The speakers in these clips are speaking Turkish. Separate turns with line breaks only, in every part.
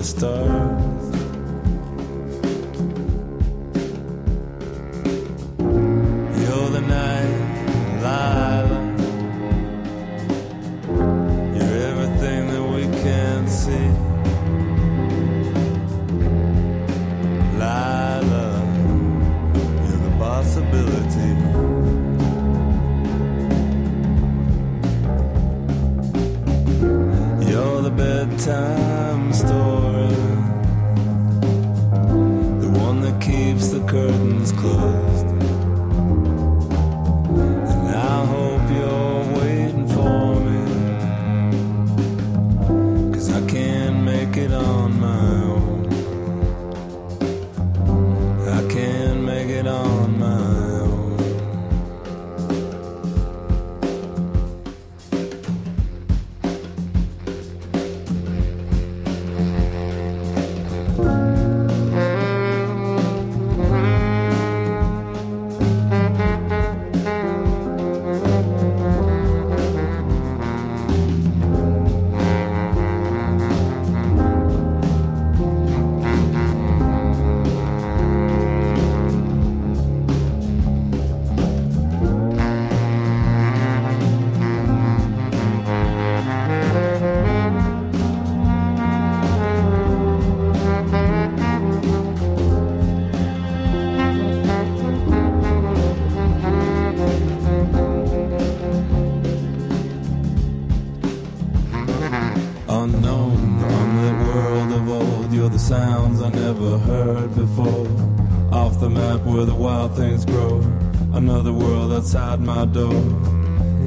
the stars.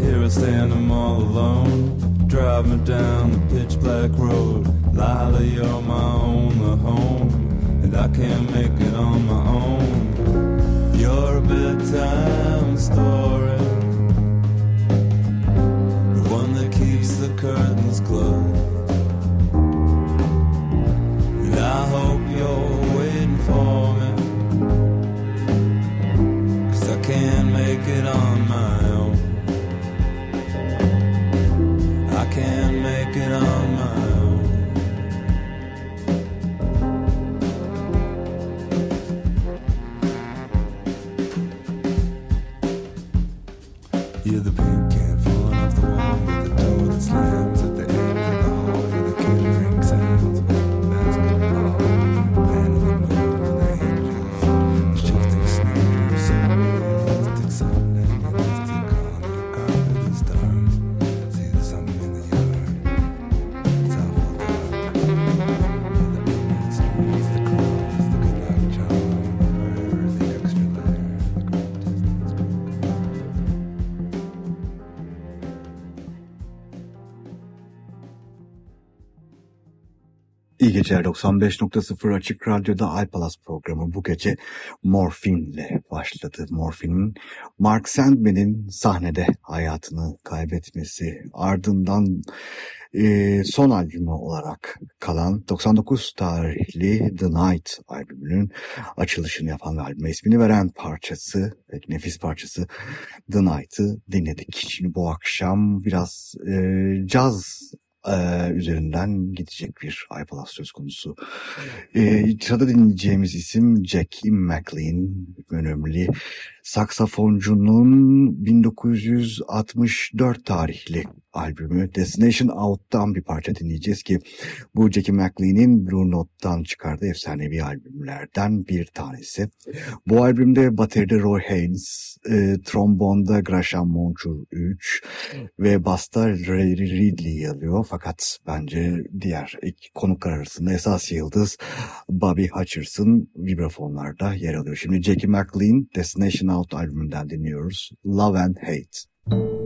Here I stand, I'm all alone. Drive me down the pitch black road. Lila, you're my only home. And I can't make it on my own. You're a bedtime story. The one that keeps the curtains closed. And I hope.
Geceler 95.0 Açık Radyo'da Alpalas programı bu gece Morfin'le başladı. Morfin'in Mark Sandman'in sahnede hayatını kaybetmesi ardından e, son albümü olarak kalan 99 tarihli The Night albümünün açılışını yapan ve albüme ismini veren parçası, nefis parçası The Night'ı dinledik. Şimdi bu akşam biraz e, caz e, üzerinden gidecek bir iPalas söz konusu. E, sırada dinleyeceğimiz isim Jackie McLean, önemli saksafoncunun 1964 tarihli albümü Destination Out'tan bir parça dinleyeceğiz ki bu Jackie McLean'in Blue Note'dan çıkardığı efsanevi albümlerden bir tanesi. Bu albümde bateride Roy Haynes, e, trombonda Graham Monchur 3 ve basta Ray Ridley alıyor. Fakat bence diğer konuklar arasında esas yıldız Bobby Hutcherson vibrafonlarda yer alıyor. Şimdi Jackie McLean Destination Out albümünden dinliyoruz. Love and Hate.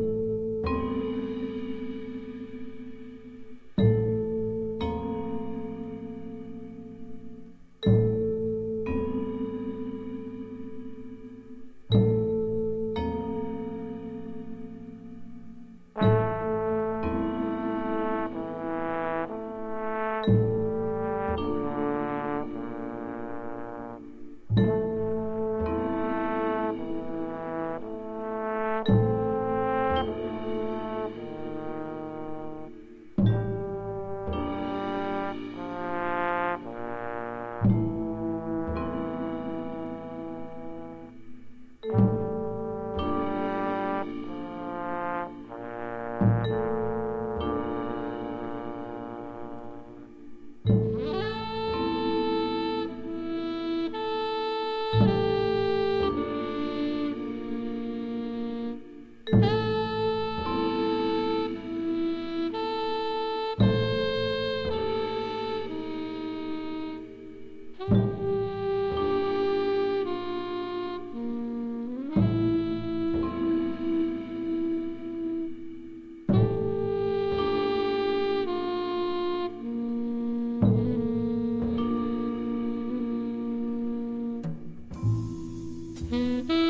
Mm-hmm.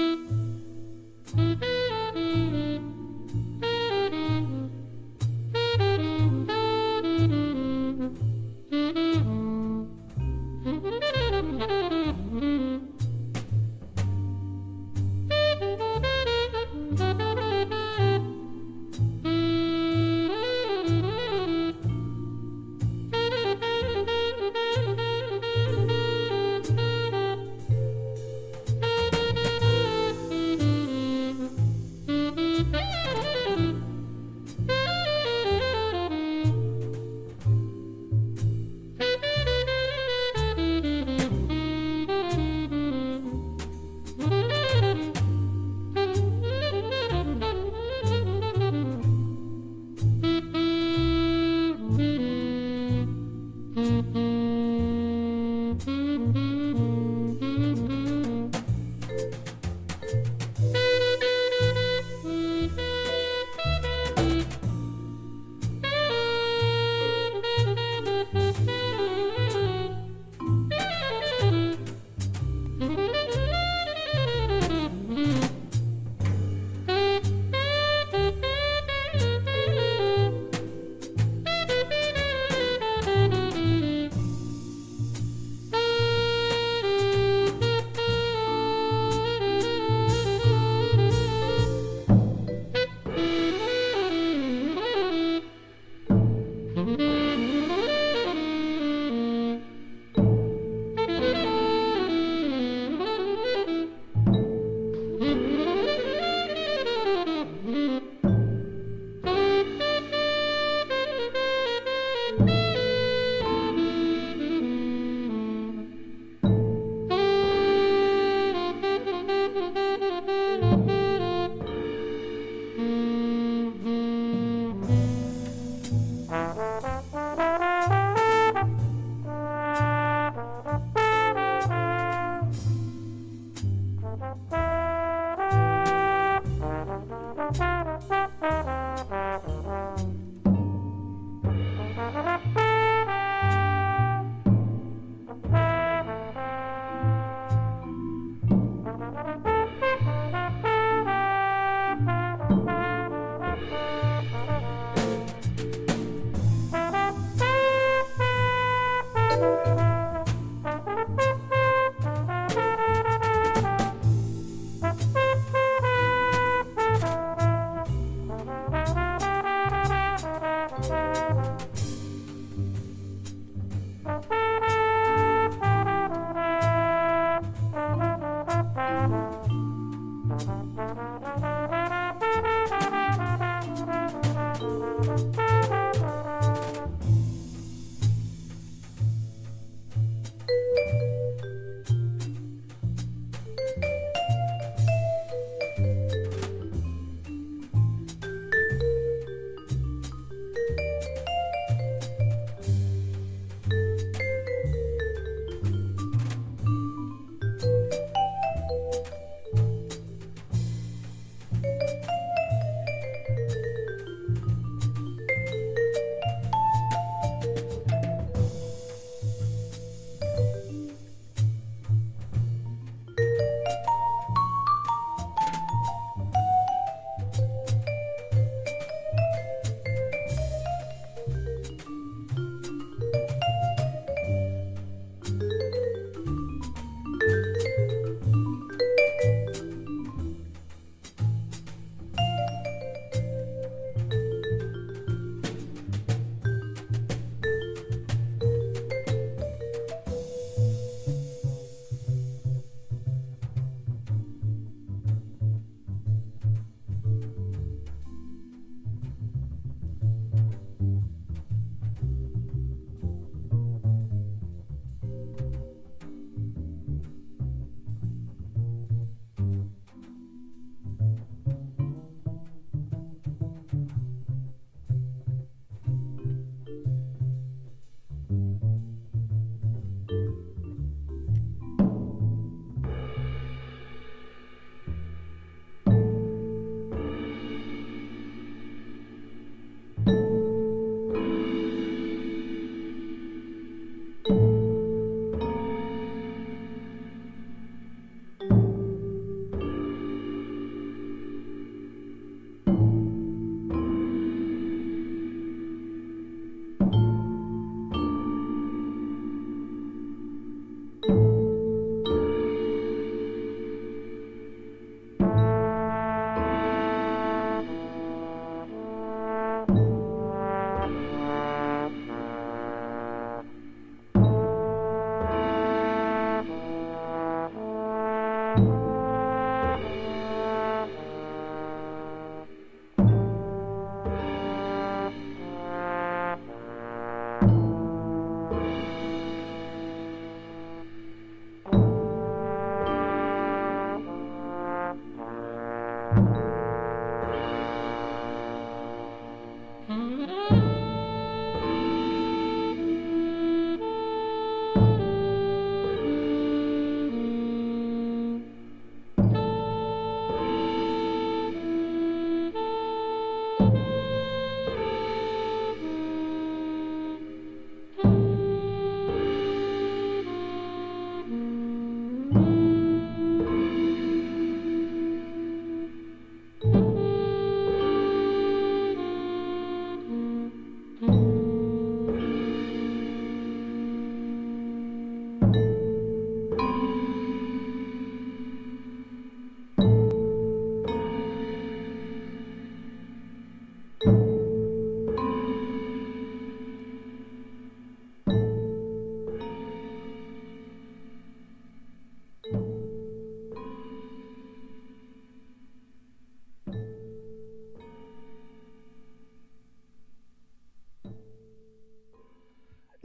Mm-hmm.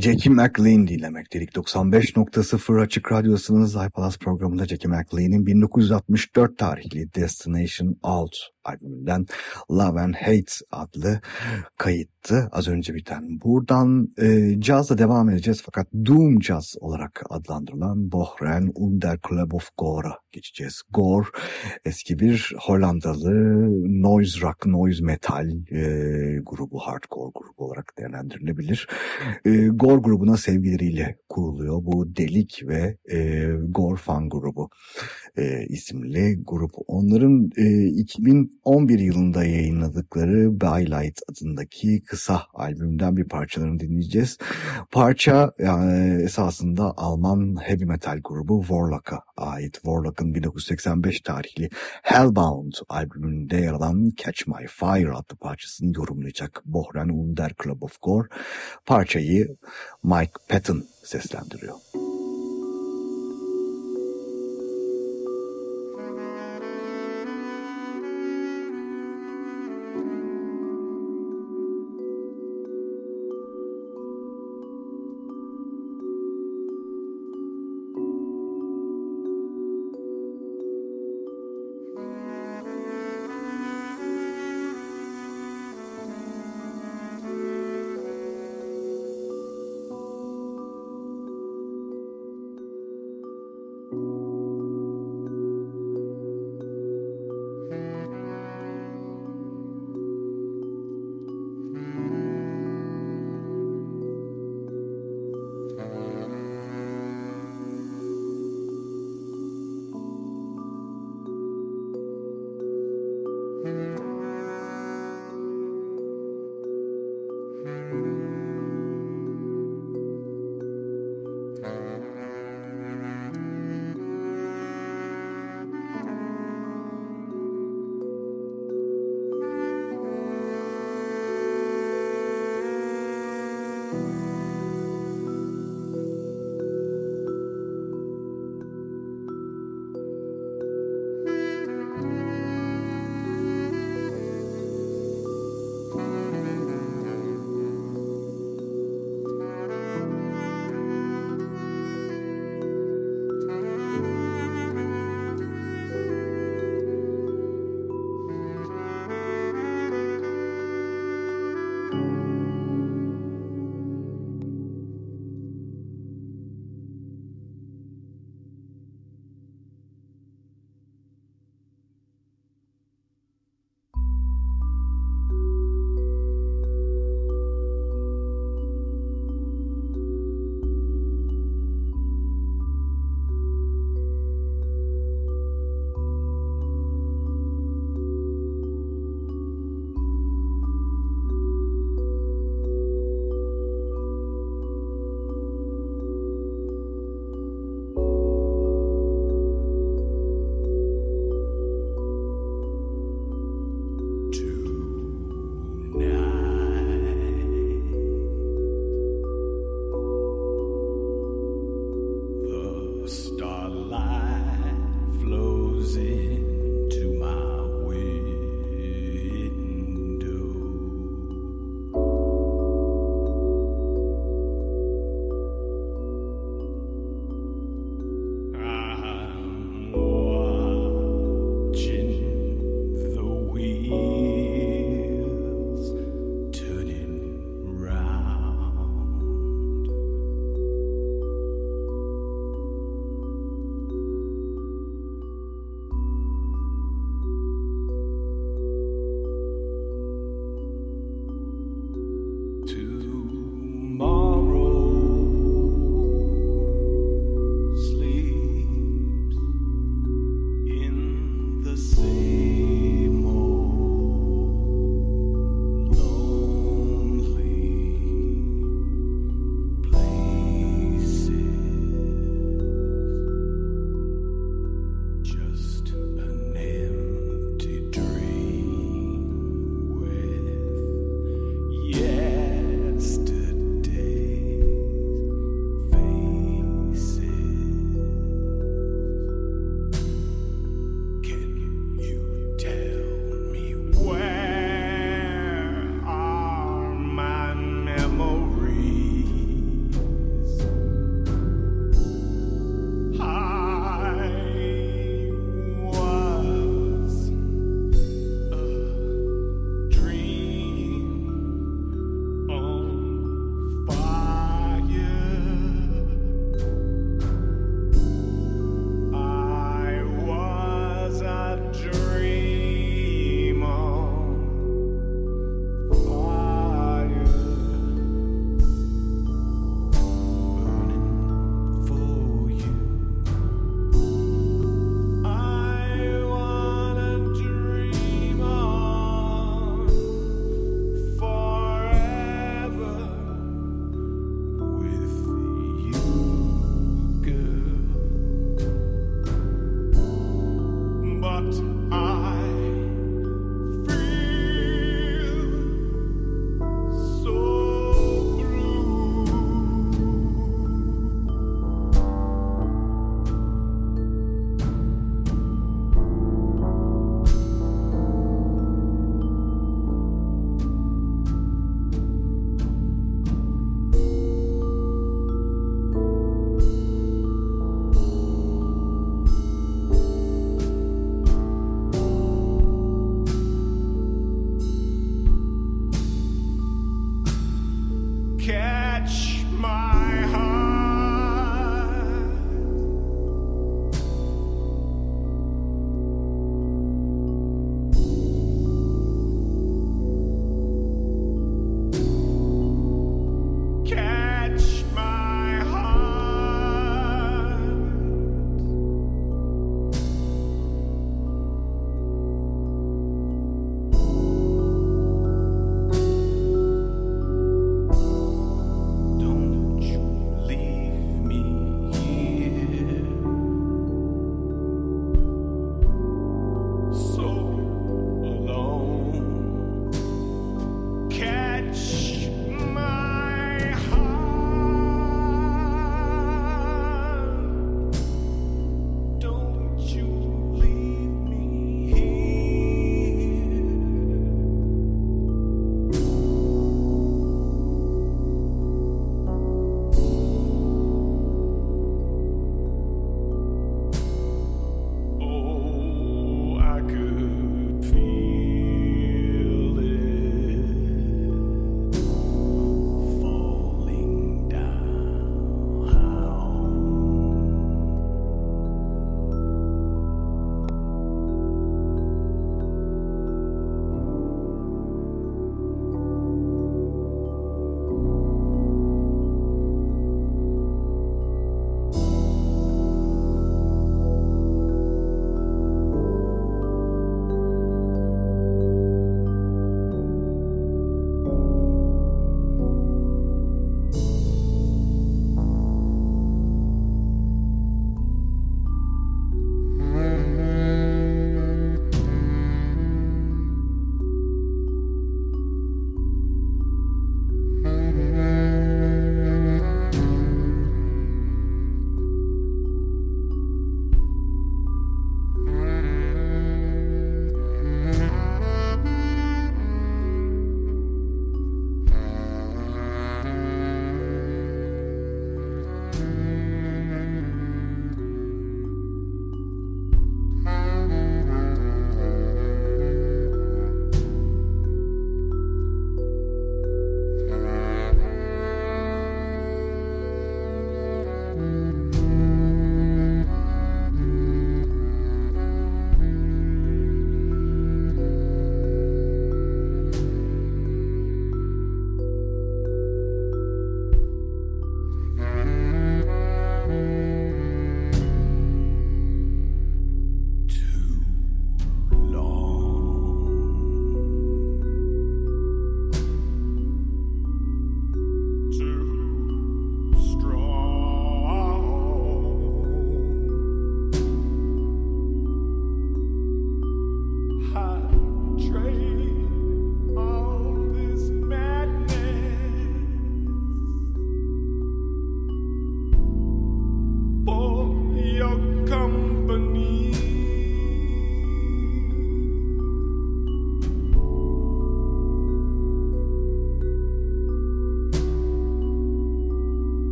Jackie McLean dinlemek dedik. 95.0 Açık Radyosu'nun iPalaz programında Jackie McLean'in 1964 tarihli Destination Out albümünden Love and Hate adlı kayıttı. Az önce biten. Buradan e, cazla devam edeceğiz fakat Doom Jazz olarak adlandırılan Bohren Under Club of Gore'a geçeceğiz. Gore eski bir Hollandalı noise rock, noise metal e, grubu, hardcore grubu olarak değerlendirilebilir. E, Gore grubuna sevgileriyle kuruluyor. Bu Delik ve e, Gore Fan grubu e, isimli grup. Onların e, 2011 yılında yayınladıkları Bylight adındaki kısa albümden bir parçalarını dinleyeceğiz. Parça yani esasında Alman heavy metal grubu Warlock'a ait. Warlock'ın 1985 tarihli Hellbound albümünde yer alan Catch My Fire adlı parçasını yorumlayacak Bohren Under Club of Gore. Parçayı Mike Patton seslendiriyor.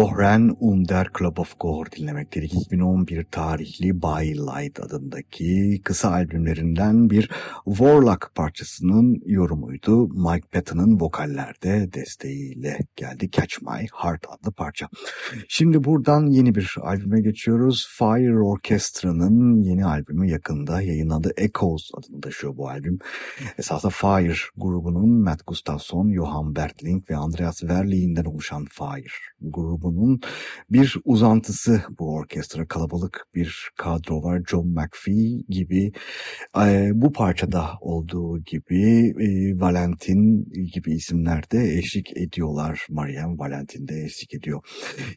Bohren Umder Club of Gore dinlemekteydik. 2011 tarihli By Light adındaki kısa albümlerinden bir Warlock parçasının yorumuydu. Mike Patton'ın vokallerde desteğiyle geldi. Catch My Heart adlı parça. Şimdi buradan yeni bir albüme geçiyoruz. Fire Orchestra'nın yeni albümü yakında yayınlandı. Echoes adını taşıyor bu albüm. Esasında Fire grubunun Matt Gustafson, Johan Bertling ve Andreas Verli'nden oluşan Fire grubu grubunun bir uzantısı bu orkestra. Kalabalık bir kadro var. John McPhee gibi e, bu parçada olduğu gibi e, Valentin gibi isimler de eşlik ediyorlar. Marianne Valentin de eşlik ediyor.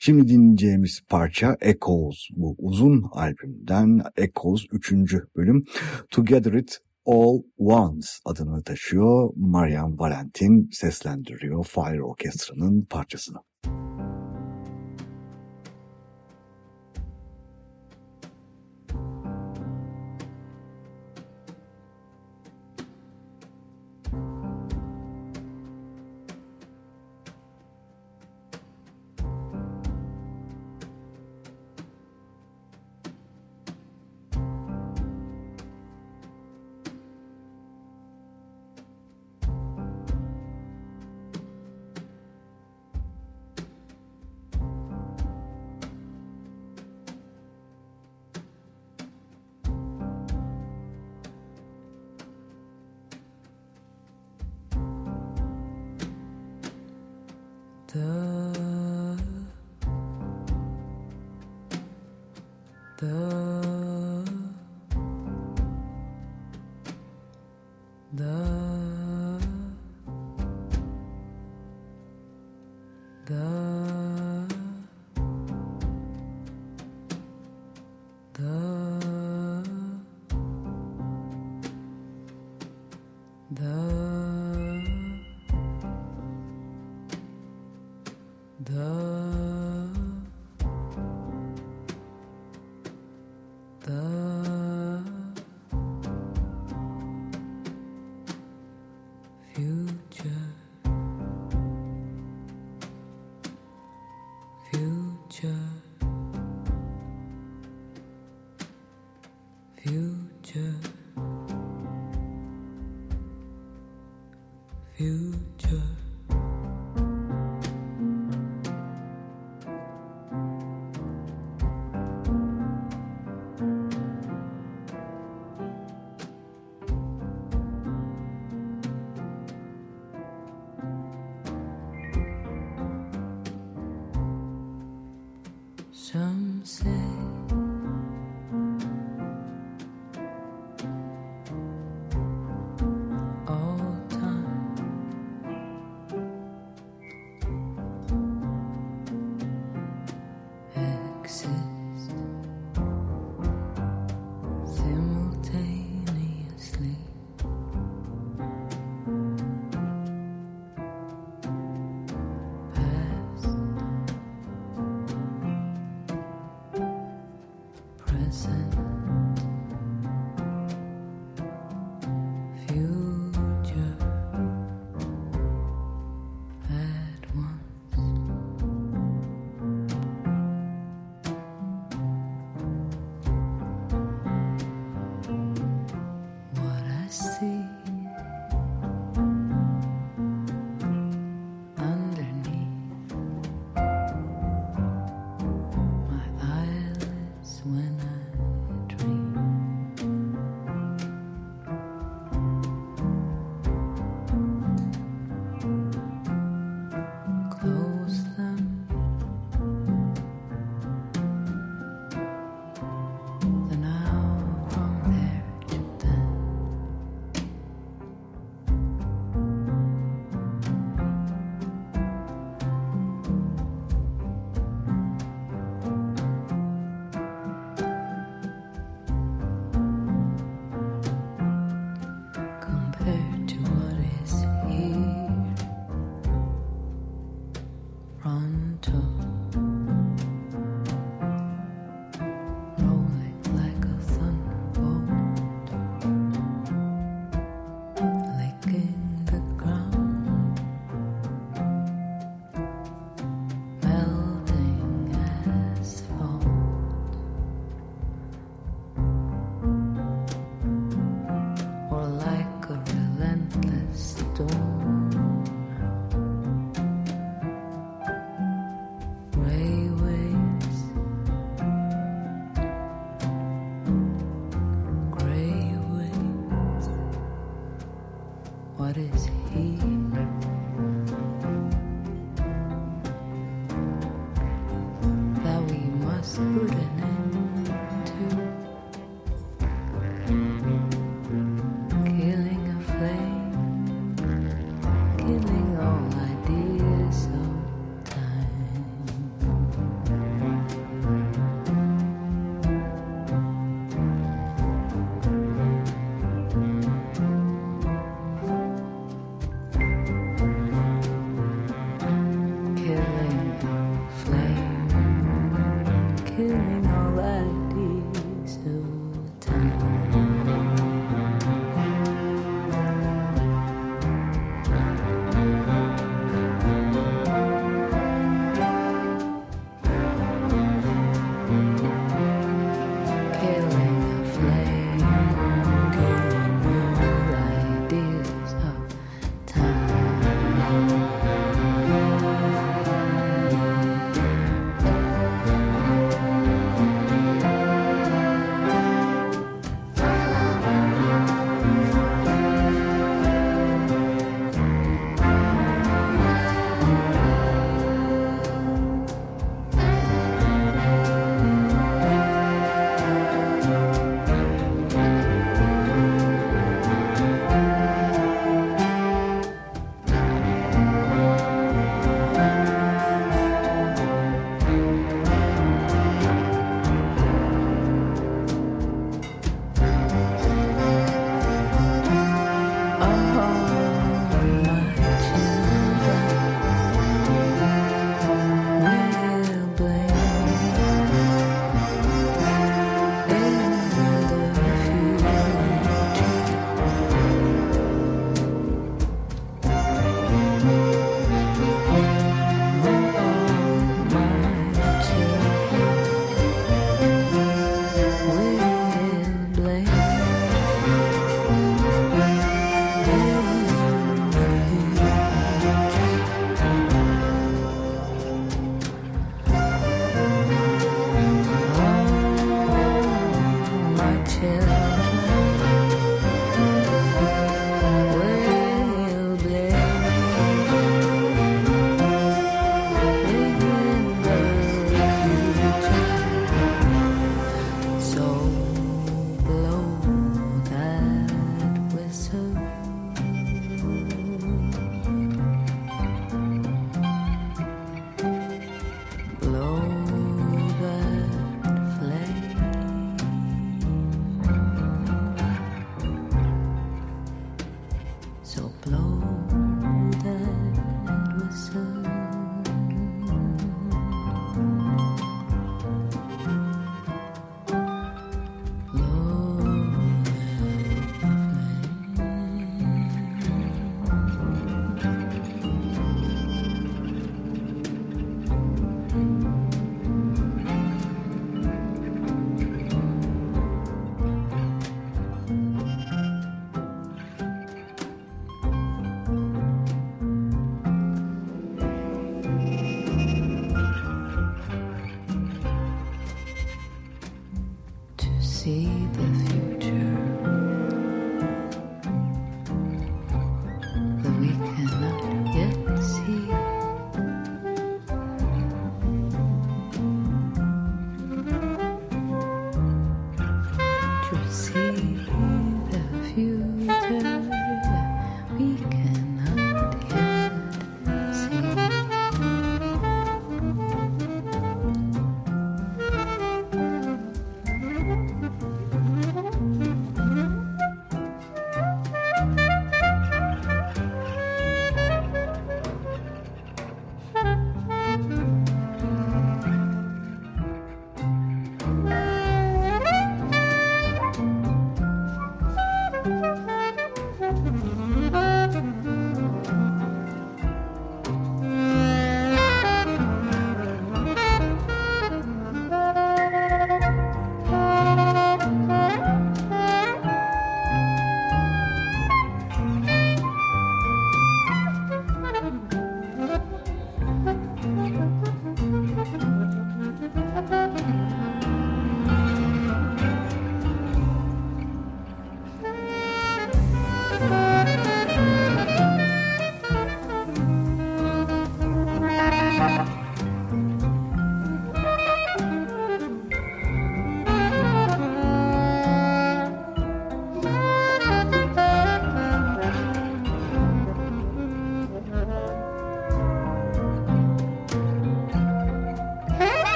Şimdi dinleyeceğimiz parça Echoes bu uzun albümden Echoes 3. bölüm Together It
All Ones adını taşıyor. Marian Valentin seslendiriyor Fire Orkestra'nın parçasını. future.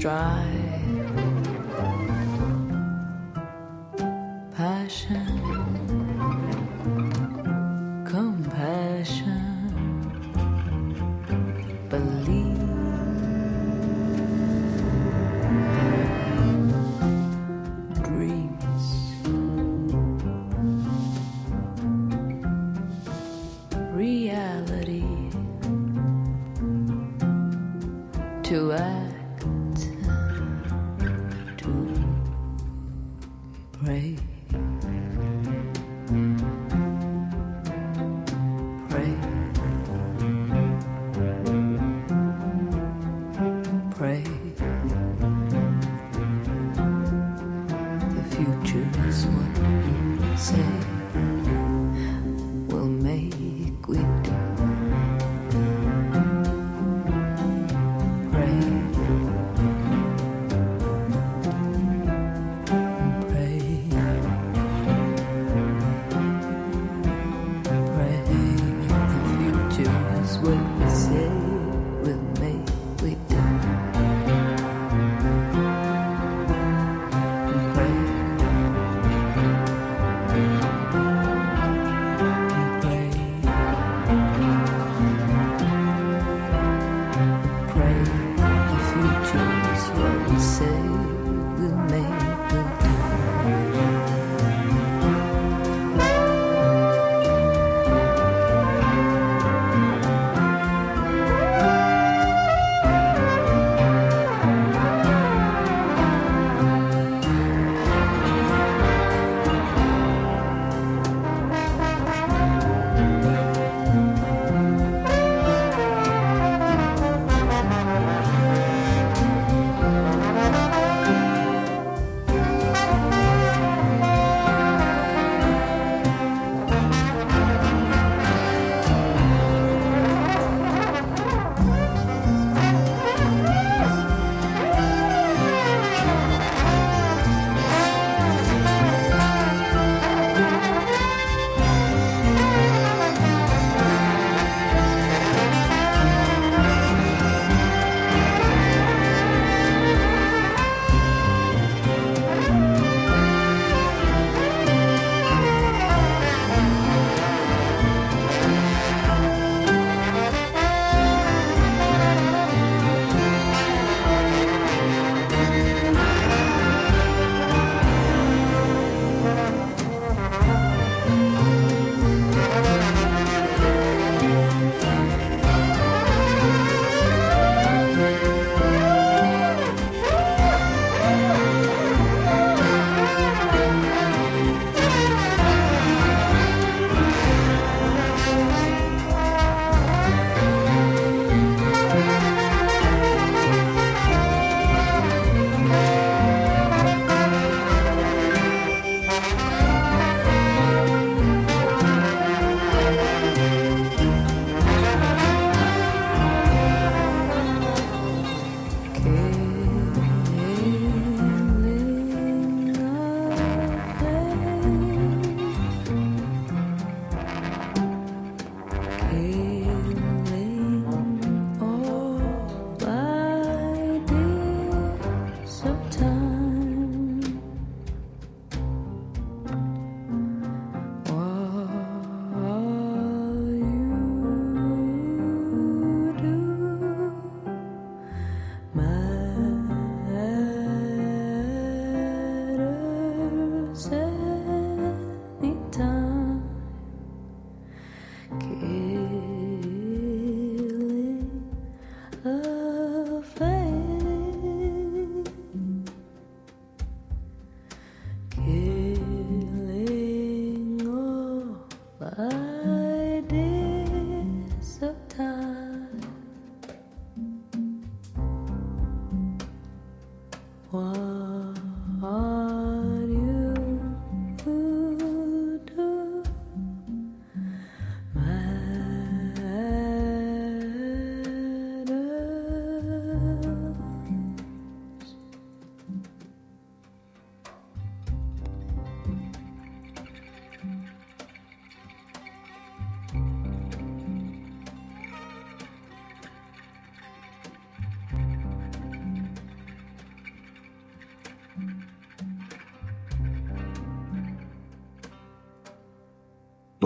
stride.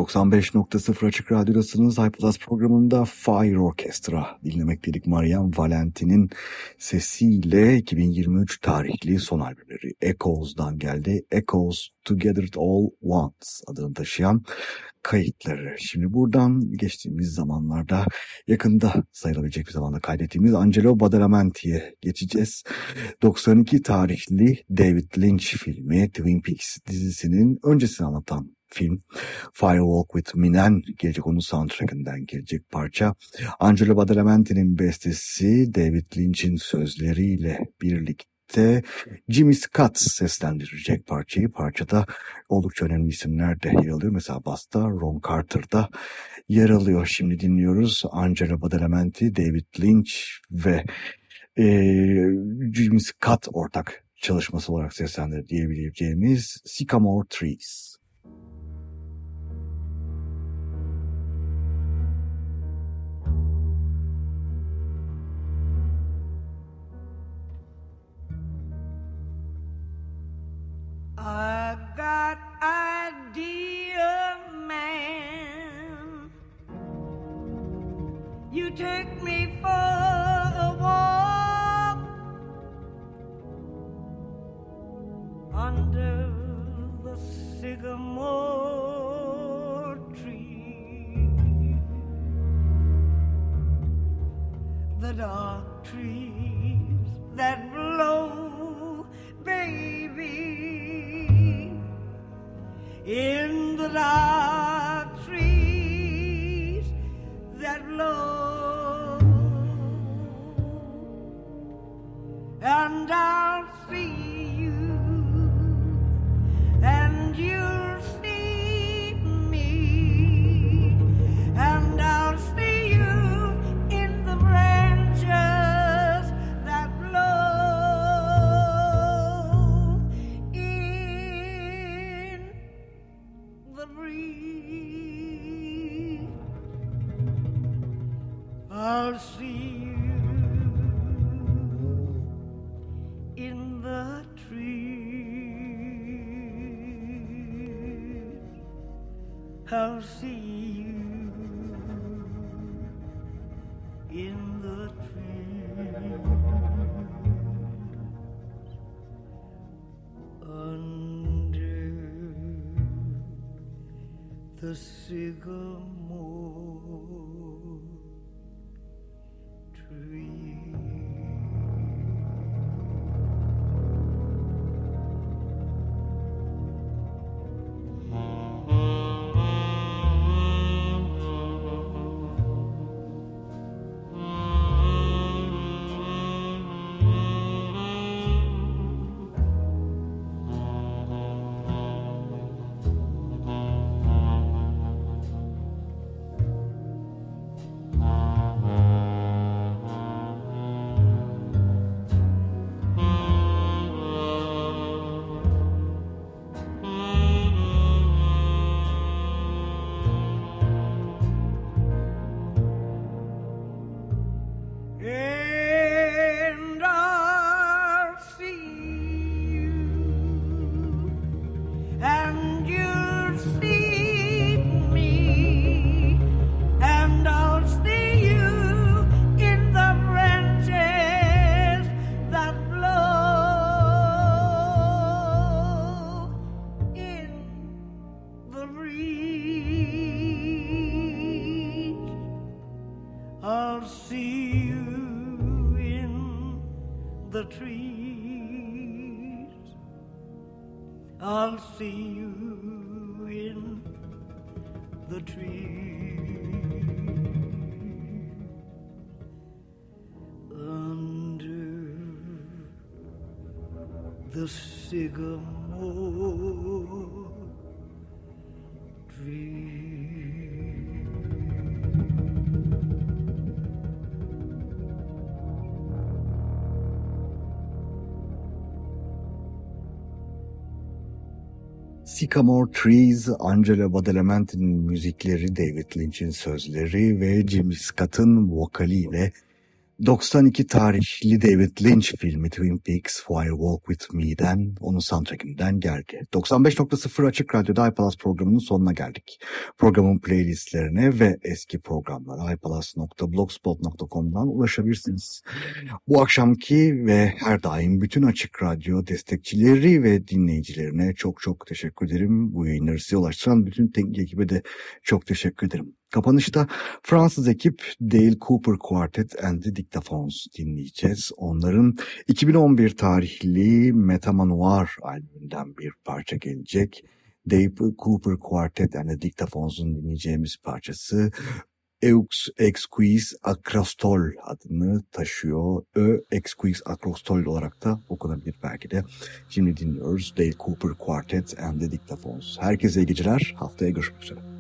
95.0 Açık Radyo'dasınız. iPlus programında Fire Orchestra dinlemek dedik. Marian Valentin'in sesiyle 2023 tarihli son albümleri Echoes'dan geldi. Echoes Together All Once adını taşıyan kayıtları. Şimdi buradan geçtiğimiz zamanlarda yakında sayılabilecek bir zamanda kaydettiğimiz Angelo Badalamenti'ye geçeceğiz. 92 tarihli David Lynch filmi Twin Peaks dizisinin öncesini anlatan film Firewalk with Minen gelecek onun soundtrackinden gelecek parça. Angelo Badalamenti'nin bestesi David Lynch'in sözleriyle birlikte Jimmy Scott seslendirecek parçayı. Parçada oldukça önemli isimler de yer alıyor. Mesela Basta Ron Carter'da yer alıyor. Şimdi dinliyoruz Angelo Badalamenti, David Lynch ve e, Jimmy Scott ortak çalışması olarak seslendir diyebileceğimiz Sycamore Trees.
In the dark Sycamore Trees,
Angelo Badalamenti'nin müzikleri, David Lynch'in sözleri ve Jimmy Scott'ın vokaliyle 92 tarihli David Lynch filmi Twin Peaks Fire Walk With Me'den, onun soundtrackinden geldi. 95.0 Açık Radyo'da iPalaz programının sonuna geldik. Programın playlistlerine ve eski programlara iPalaz.blogspot.com'dan ulaşabilirsiniz. Bu akşamki ve her daim bütün Açık Radyo destekçileri ve dinleyicilerine çok çok teşekkür ederim. Bu yayınları size ulaştıran bütün teknik ekibe de çok teşekkür ederim. Kapanışta Fransız ekip Dale Cooper Quartet and the Dictaphones dinleyeceğiz. Onların 2011 tarihli Metamanuar albümünden bir parça gelecek. Dave Cooper Quartet and the Dictaphones'un dinleyeceğimiz parçası Eux Exquis Akrostol adını taşıyor. Ö Exquis Akrostol olarak da okunabilir belki de. Şimdi dinliyoruz Dale Cooper Quartet and the Dictaphones. Herkese iyi geceler. Haftaya görüşmek üzere.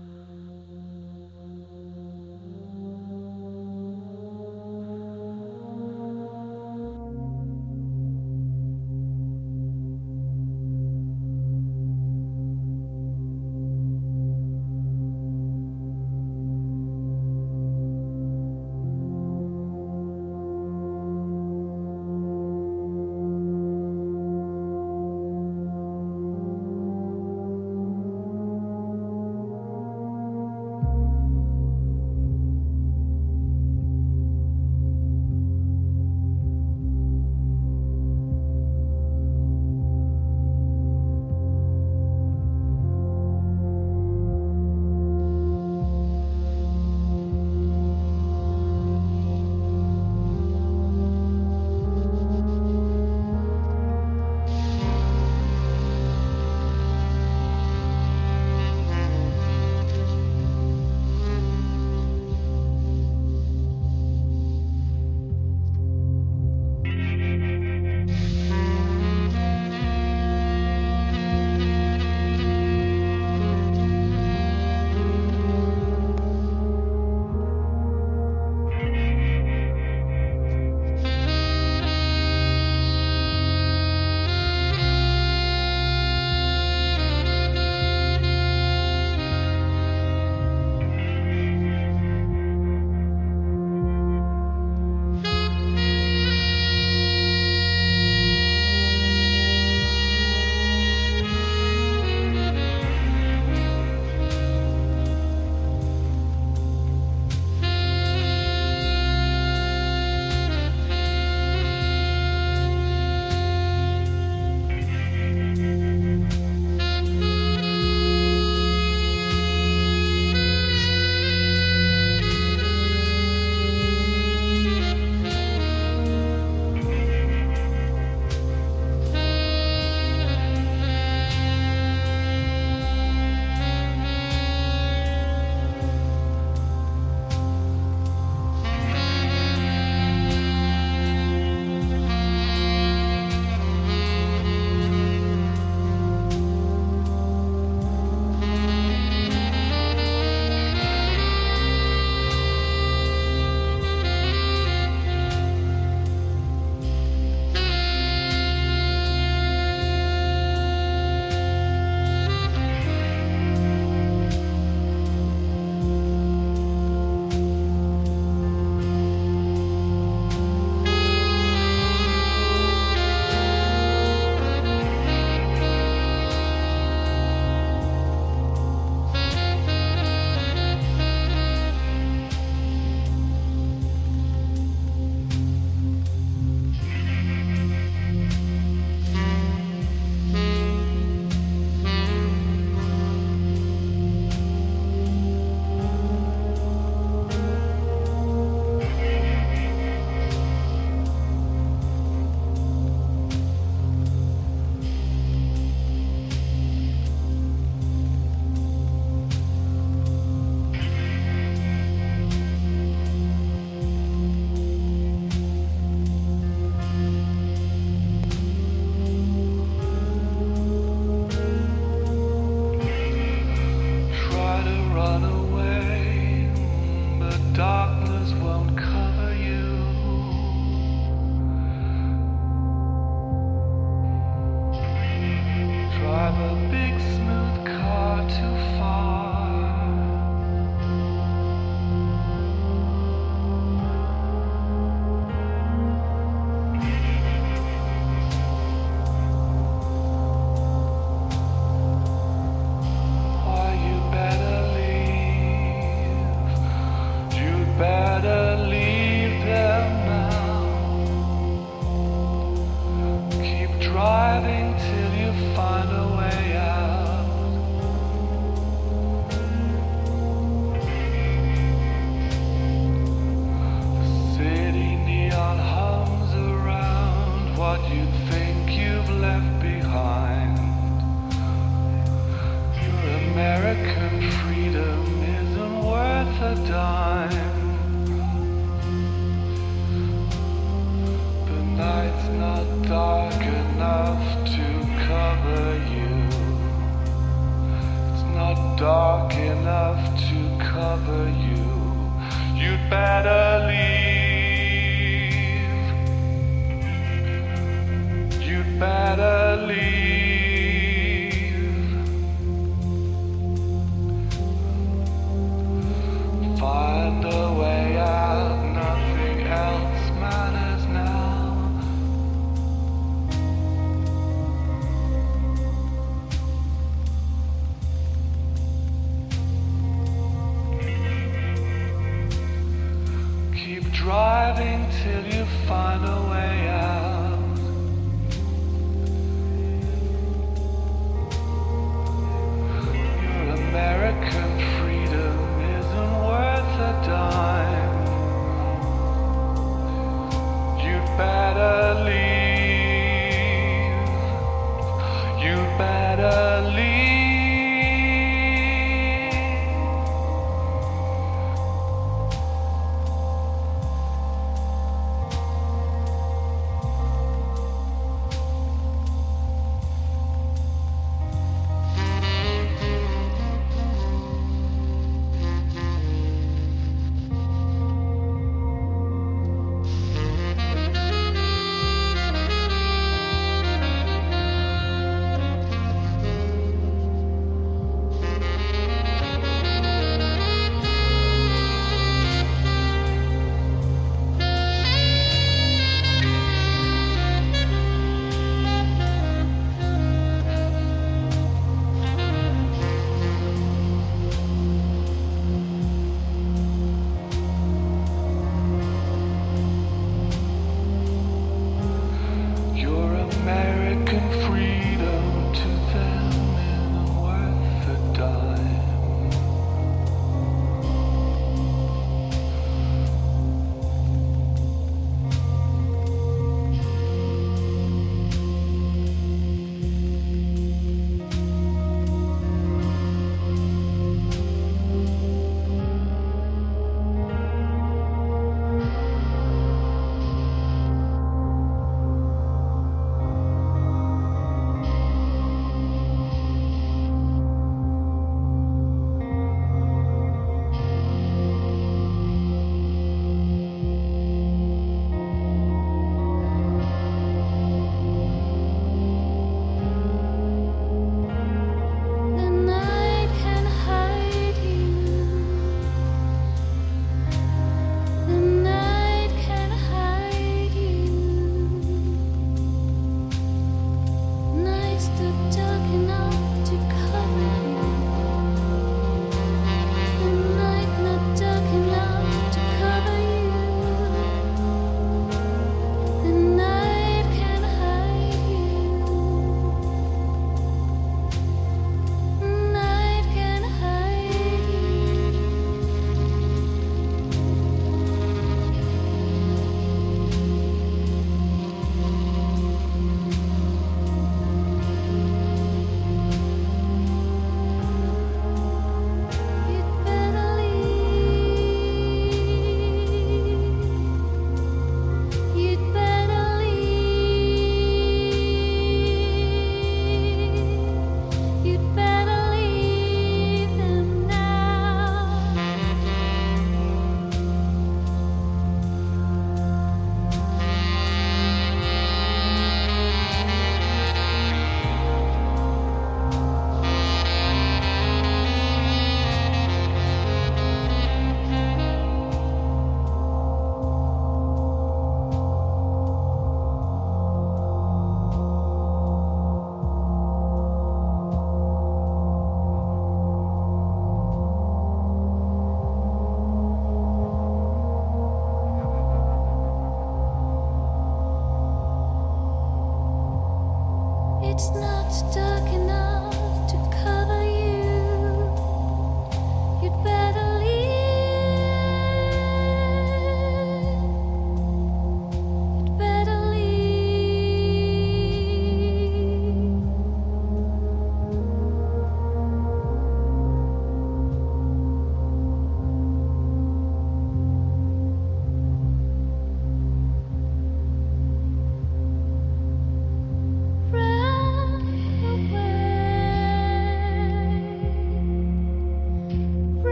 darkness.